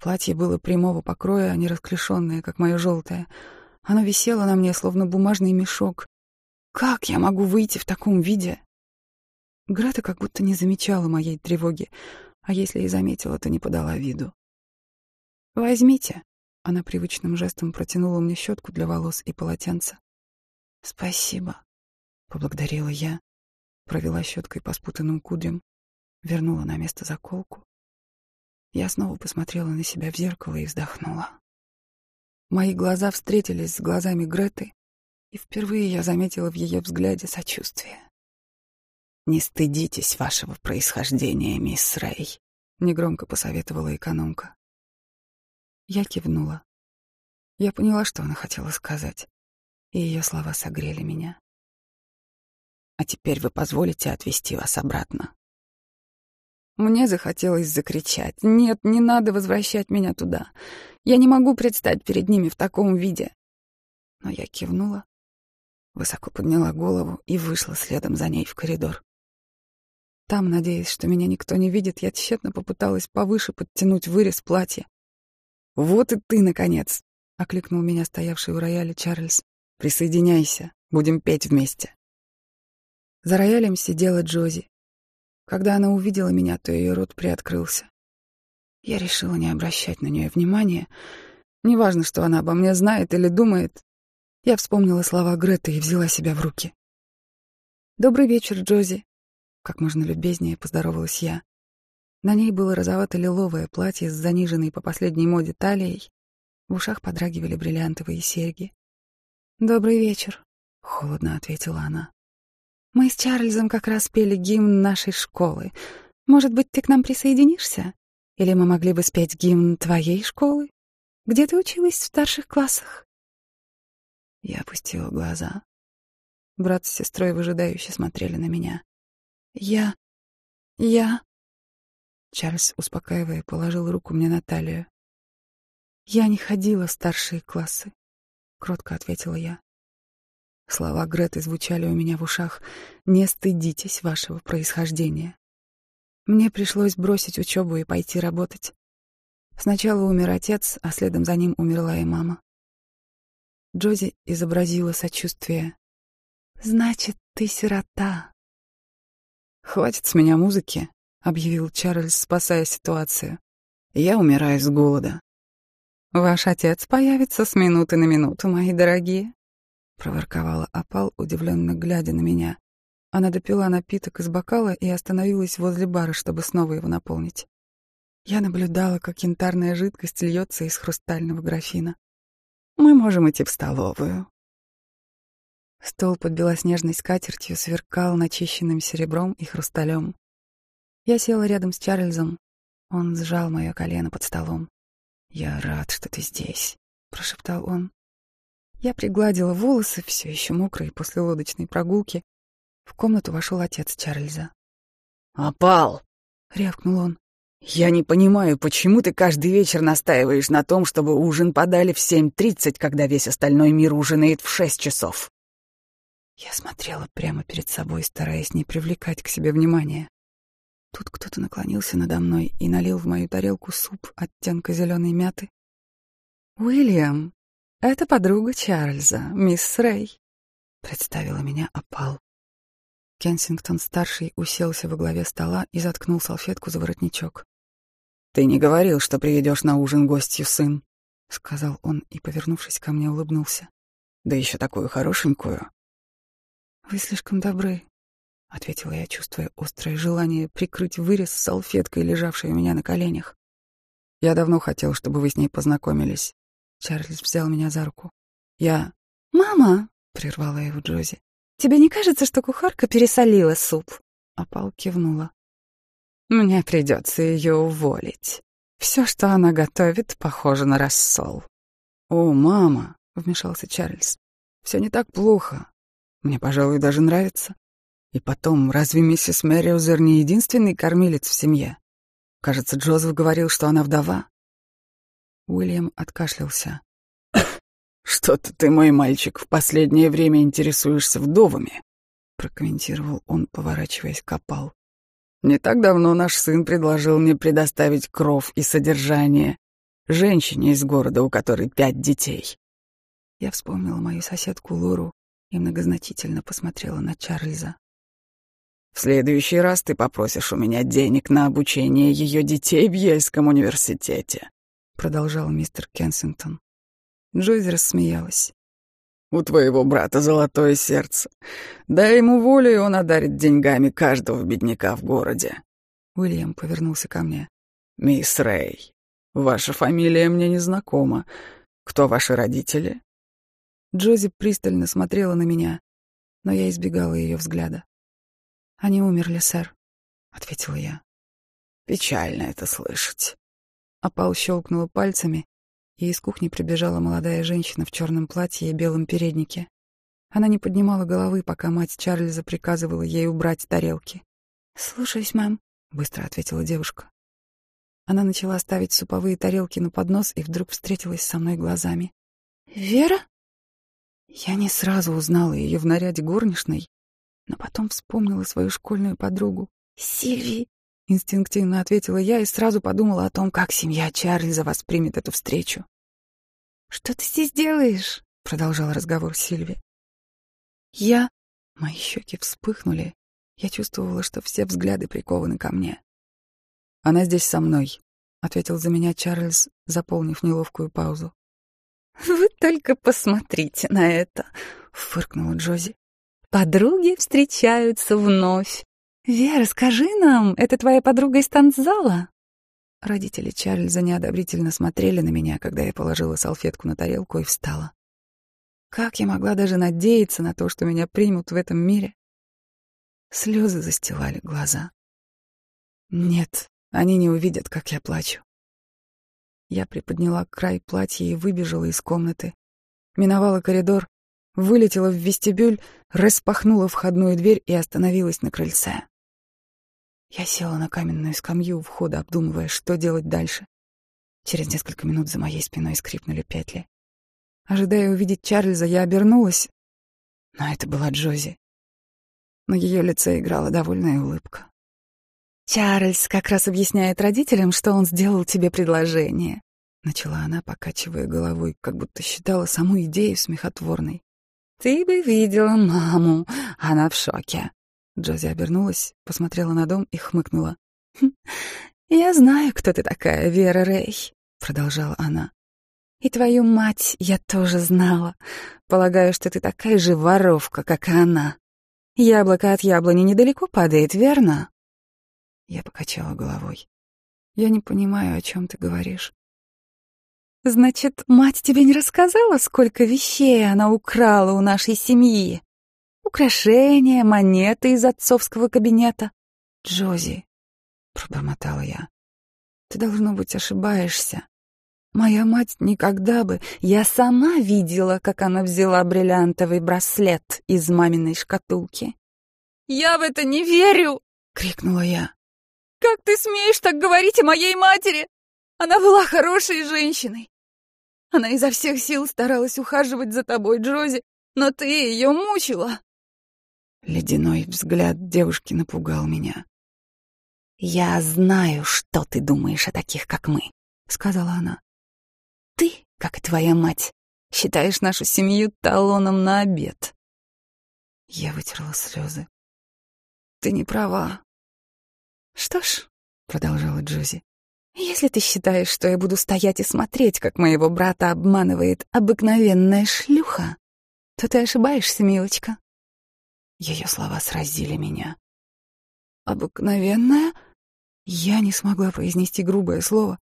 Платье было прямого покроя, а не расклешенное, как мое желтое. Оно висело на мне, словно бумажный мешок. Как я могу выйти в таком виде? Грета как будто не замечала моей тревоги, а если и заметила, то не подала виду. «Возьмите», — она привычным жестом протянула мне щетку для волос и полотенце. «Спасибо», — поблагодарила я, провела щеткой по спутанным кудрям, вернула на место заколку. Я снова посмотрела на себя в зеркало и вздохнула. Мои глаза встретились с глазами Греты, и впервые я заметила в ее взгляде сочувствие. «Не стыдитесь вашего происхождения, мисс Рэй», — негромко посоветовала экономка. Я кивнула. Я поняла, что она хотела сказать, и ее слова согрели меня. «А теперь вы позволите отвезти вас обратно?» Мне захотелось закричать. «Нет, не надо возвращать меня туда. Я не могу предстать перед ними в таком виде». Но я кивнула, высоко подняла голову и вышла следом за ней в коридор. Там, надеясь, что меня никто не видит, я тщетно попыталась повыше подтянуть вырез платья. «Вот и ты, наконец!» — окликнул меня стоявший у рояля Чарльз. «Присоединяйся, будем петь вместе». За роялем сидела Джози. Когда она увидела меня, то ее рот приоткрылся. Я решила не обращать на нее внимания. Неважно, что она обо мне знает или думает. Я вспомнила слова Греты и взяла себя в руки. «Добрый вечер, Джози», — как можно любезнее поздоровалась я. На ней было розовато-лиловое платье с заниженной по последней моде талией. В ушах подрагивали бриллиантовые серьги. «Добрый вечер», — холодно ответила она. Мы с Чарльзом как раз пели гимн нашей школы. Может быть, ты к нам присоединишься? Или мы могли бы спеть гимн твоей школы? Где ты училась в старших классах?» Я опустила глаза. Брат с сестрой выжидающе смотрели на меня. «Я... я...» Чарльз, успокаивая, положил руку мне на талию. «Я не ходила в старшие классы», — кротко ответила я. Слова Греты звучали у меня в ушах. «Не стыдитесь вашего происхождения». Мне пришлось бросить учебу и пойти работать. Сначала умер отец, а следом за ним умерла и мама. Джози изобразила сочувствие. «Значит, ты сирота». «Хватит с меня музыки», — объявил Чарльз, спасая ситуацию. «Я умираю с голода». «Ваш отец появится с минуты на минуту, мои дорогие», проворковала опал, удивленно глядя на меня. Она допила напиток из бокала и остановилась возле бара, чтобы снова его наполнить. Я наблюдала, как янтарная жидкость льется из хрустального графина. «Мы можем идти в столовую». Стол под белоснежной скатертью сверкал начищенным серебром и хрусталем. Я села рядом с Чарльзом. Он сжал мое колено под столом. «Я рад, что ты здесь», — прошептал он. Я пригладила волосы, все еще мокрые после лодочной прогулки. В комнату вошел отец Чарльза. «Опал!» — рявкнул он. «Я не понимаю, почему ты каждый вечер настаиваешь на том, чтобы ужин подали в 7.30, когда весь остальной мир ужинает в шесть часов?» Я смотрела прямо перед собой, стараясь не привлекать к себе внимания. Тут кто-то наклонился надо мной и налил в мою тарелку суп оттенка зеленой мяты. «Уильям!» «Это подруга Чарльза, мисс Рэй», — представила меня опал. Кенсингтон-старший уселся во главе стола и заткнул салфетку за воротничок. «Ты не говорил, что приведешь на ужин гостью, сын», — сказал он и, повернувшись ко мне, улыбнулся. «Да еще такую хорошенькую». «Вы слишком добры. — ответила я, чувствуя острое желание прикрыть вырез салфеткой, лежавшей у меня на коленях. «Я давно хотел, чтобы вы с ней познакомились». Чарльз взял меня за руку. «Я...» «Мама!» — прервала его Джози. «Тебе не кажется, что кухарка пересолила суп?» А Пал кивнула. «Мне придется ее уволить. Все, что она готовит, похоже на рассол». «О, мама!» — вмешался Чарльз. «Все не так плохо. Мне, пожалуй, даже нравится. И потом, разве миссис Мэриузер не единственный кормилец в семье? Кажется, Джозеф говорил, что она вдова». Уильям откашлялся. <coughs> «Что-то ты, мой мальчик, в последнее время интересуешься вдовами», — прокомментировал он, поворачиваясь к опал. «Не так давно наш сын предложил мне предоставить кров и содержание женщине из города, у которой пять детей». Я вспомнила мою соседку Лору и многозначительно посмотрела на Чарльза. «В следующий раз ты попросишь у меня денег на обучение ее детей в Ельском университете», — продолжал мистер Кенсингтон. Джойзи рассмеялась. «У твоего брата золотое сердце. Дай ему волю, и он одарит деньгами каждого бедняка в городе». Уильям повернулся ко мне. «Мисс Рэй, ваша фамилия мне не знакома. Кто ваши родители?» Джози пристально смотрела на меня, но я избегала ее взгляда. «Они умерли, сэр», — ответила я. «Печально это слышать». Апал щелкнула пальцами, и из кухни прибежала молодая женщина в черном платье и белом переднике. Она не поднимала головы, пока мать Чарльза приказывала ей убрать тарелки. «Слушаюсь, мам», — быстро ответила девушка. Она начала ставить суповые тарелки на поднос и вдруг встретилась со мной глазами. «Вера?» Я не сразу узнала ее в наряде горничной, но потом вспомнила свою школьную подругу. «Сильви!» — инстинктивно ответила я и сразу подумала о том, как семья Чарльза воспримет эту встречу. «Что ты здесь делаешь?» — продолжал разговор Сильви. «Я...» Мои щеки вспыхнули. Я чувствовала, что все взгляды прикованы ко мне. «Она здесь со мной», — ответил за меня Чарльз, заполнив неловкую паузу. «Вы только посмотрите на это!» — фыркнула Джози. Подруги встречаются вновь. Вера, скажи нам, это твоя подруга из танцзала? Родители Чарльза неодобрительно смотрели на меня, когда я положила салфетку на тарелку и встала. Как я могла даже надеяться на то, что меня примут в этом мире? Слезы застилали глаза. Нет, они не увидят, как я плачу. Я приподняла край платья и выбежала из комнаты. Миновала коридор, вылетела в вестибюль, распахнула входную дверь и остановилась на крыльце. Я села на каменную скамью у входа, обдумывая, что делать дальше. Через несколько минут за моей спиной скрипнули петли. Ожидая увидеть Чарльза, я обернулась, но это была Джози. На ее лице играла довольная улыбка. «Чарльз как раз объясняет родителям, что он сделал тебе предложение», — начала она, покачивая головой, как будто считала саму идею смехотворной. «Ты бы видела маму, она в шоке». Джози обернулась, посмотрела на дом и хмыкнула. «Хм, «Я знаю, кто ты такая, Вера Рэй», — продолжала она. «И твою мать я тоже знала. Полагаю, что ты такая же воровка, как и она. Яблоко от яблони недалеко падает, верно?» Я покачала головой. «Я не понимаю, о чем ты говоришь». Значит, мать тебе не рассказала, сколько вещей она украла у нашей семьи? Украшения, монеты из отцовского кабинета. Джози, пробормотала я. Ты, должно быть, ошибаешься. Моя мать никогда бы... Я сама видела, как она взяла бриллиантовый браслет из маминой шкатулки. «Я в это не верю!» — крикнула я. «Как ты смеешь так говорить о моей матери? Она была хорошей женщиной. Она изо всех сил старалась ухаживать за тобой, Джози, но ты ее мучила. Ледяной взгляд девушки напугал меня. «Я знаю, что ты думаешь о таких, как мы», — сказала она. «Ты, как и твоя мать, считаешь нашу семью талоном на обед». Я вытерла слезы. «Ты не права». «Что ж», — продолжала Джози, если ты считаешь, что я буду стоять и смотреть, как моего брата обманывает обыкновенная шлюха, то ты ошибаешься, милочка. Ее слова сразили меня. «Обыкновенная?» Я не смогла произнести грубое слово.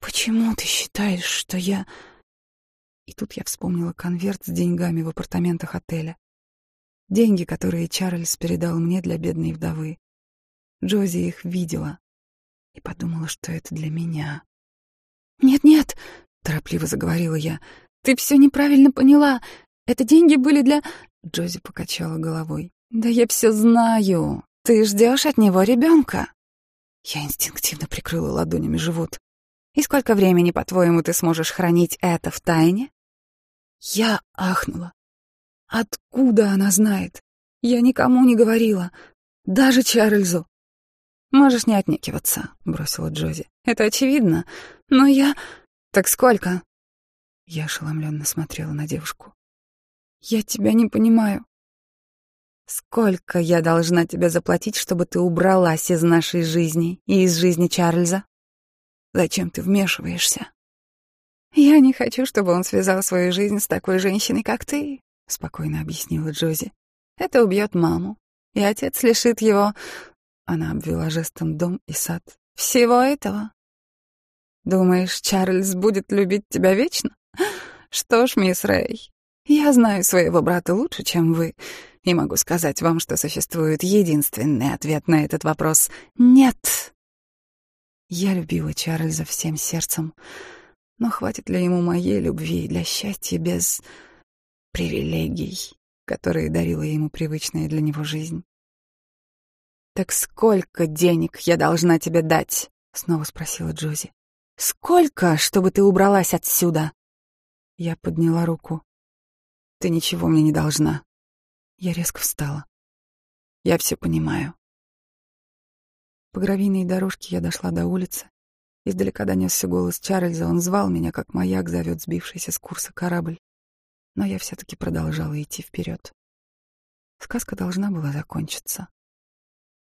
«Почему ты считаешь, что я...» И тут я вспомнила конверт с деньгами в апартаментах отеля. Деньги, которые Чарльз передал мне для бедной вдовы. Джози их видела и подумала, что это для меня. «Нет-нет», — торопливо заговорила я, — «ты все неправильно поняла. Это деньги были для...» Джози покачала головой. «Да я все знаю. Ты ждешь от него ребенка. Я инстинктивно прикрыла ладонями живот. «И сколько времени, по-твоему, ты сможешь хранить это в тайне?» Я ахнула. Откуда она знает? Я никому не говорила. Даже Чарльзу. «Можешь не отнекиваться», — бросила Джози. «Это очевидно. Но я...» «Так сколько?» Я ошеломленно смотрела на девушку. «Я тебя не понимаю». «Сколько я должна тебе заплатить, чтобы ты убралась из нашей жизни и из жизни Чарльза?» «Зачем ты вмешиваешься?» «Я не хочу, чтобы он связал свою жизнь с такой женщиной, как ты», — спокойно объяснила Джози. «Это убьет маму, и отец лишит его...» Она обвела жестом дом и сад. «Всего этого?» «Думаешь, Чарльз будет любить тебя вечно?» «Что ж, мисс Рэй, я знаю своего брата лучше, чем вы, и могу сказать вам, что существует единственный ответ на этот вопрос — нет». Я любила Чарльза всем сердцем, но хватит ли ему моей любви для счастья без привилегий, которые дарила ему привычная для него жизнь? «Так сколько денег я должна тебе дать?» — снова спросила Джози. «Сколько, чтобы ты убралась отсюда?» Я подняла руку. «Ты ничего мне не должна». Я резко встала. «Я все понимаю». По гравийной дорожке я дошла до улицы. Издалека донесся голос Чарльза. Он звал меня, как маяк зовет сбившийся с курса корабль. Но я все-таки продолжала идти вперед. Сказка должна была закончиться.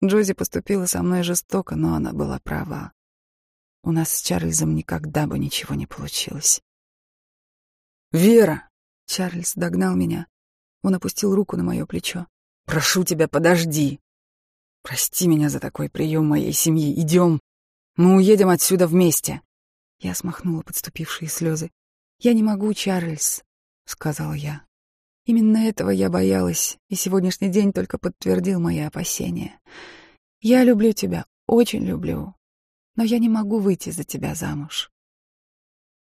Джози поступила со мной жестоко, но она была права. У нас с Чарльзом никогда бы ничего не получилось. «Вера!» — Чарльз догнал меня. Он опустил руку на мое плечо. «Прошу тебя, подожди! Прости меня за такой прием моей семьи. Идем. Мы уедем отсюда вместе». Я смахнула подступившие слезы. «Я не могу, Чарльз», — сказала я. Именно этого я боялась, и сегодняшний день только подтвердил мои опасения. Я люблю тебя, очень люблю, но я не могу выйти за тебя замуж.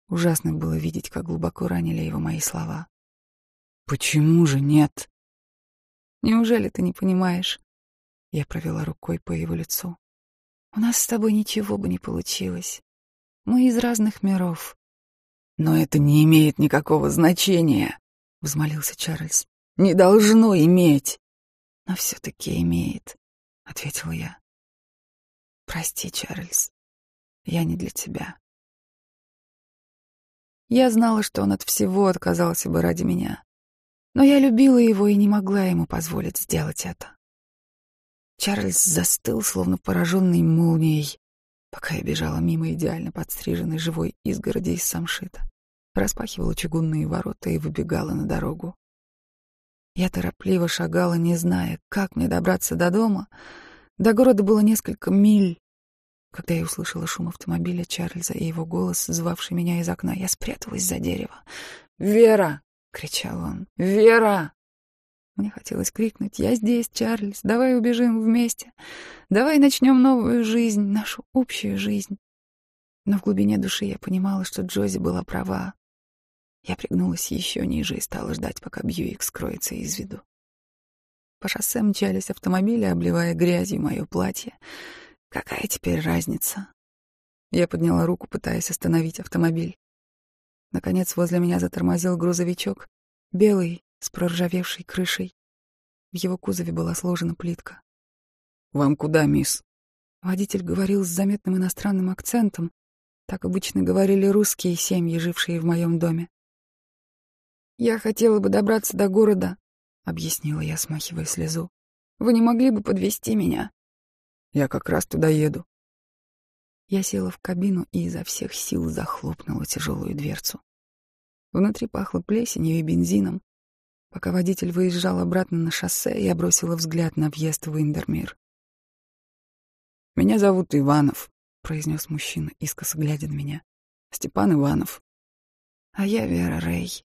Ужасно было видеть, как глубоко ранили его мои слова. Почему же нет? Неужели ты не понимаешь? Я провела рукой по его лицу. У нас с тобой ничего бы не получилось. Мы из разных миров. Но это не имеет никакого значения взмолился Чарльз. Не должно иметь. Но все-таки имеет, ответила я. Прости, Чарльз. Я не для тебя. Я знала, что он от всего отказался бы ради меня. Но я любила его и не могла ему позволить сделать это. Чарльз застыл, словно пораженный молнией, пока я бежала мимо идеально подстриженной живой изгороди из самшита распахивала чугунные ворота и выбегала на дорогу. Я торопливо шагала, не зная, как мне добраться до дома. До города было несколько миль. Когда я услышала шум автомобиля Чарльза и его голос, звавший меня из окна, я спряталась за дерево. «Вера!» — кричал он. «Вера!» Мне хотелось крикнуть «Я здесь, Чарльз! Давай убежим вместе! Давай начнем новую жизнь, нашу общую жизнь!» Но в глубине души я понимала, что Джози была права. Я пригнулась еще ниже и стала ждать, пока Бьюик скроется из виду. По шоссе мчались автомобили, обливая грязью мое платье. Какая теперь разница? Я подняла руку, пытаясь остановить автомобиль. Наконец возле меня затормозил грузовичок, белый, с проржавевшей крышей. В его кузове была сложена плитка. «Вам куда, мисс?» Водитель говорил с заметным иностранным акцентом. Так обычно говорили русские семьи, жившие в моем доме. «Я хотела бы добраться до города», — объяснила я, смахивая слезу. «Вы не могли бы подвести меня?» «Я как раз туда еду». Я села в кабину и изо всех сил захлопнула тяжелую дверцу. Внутри пахло плесенью и бензином. Пока водитель выезжал обратно на шоссе, я бросила взгляд на въезд в Индермир. «Меня зовут Иванов», — произнес мужчина, искоса глядя на меня. «Степан Иванов». «А я Вера Рэй»,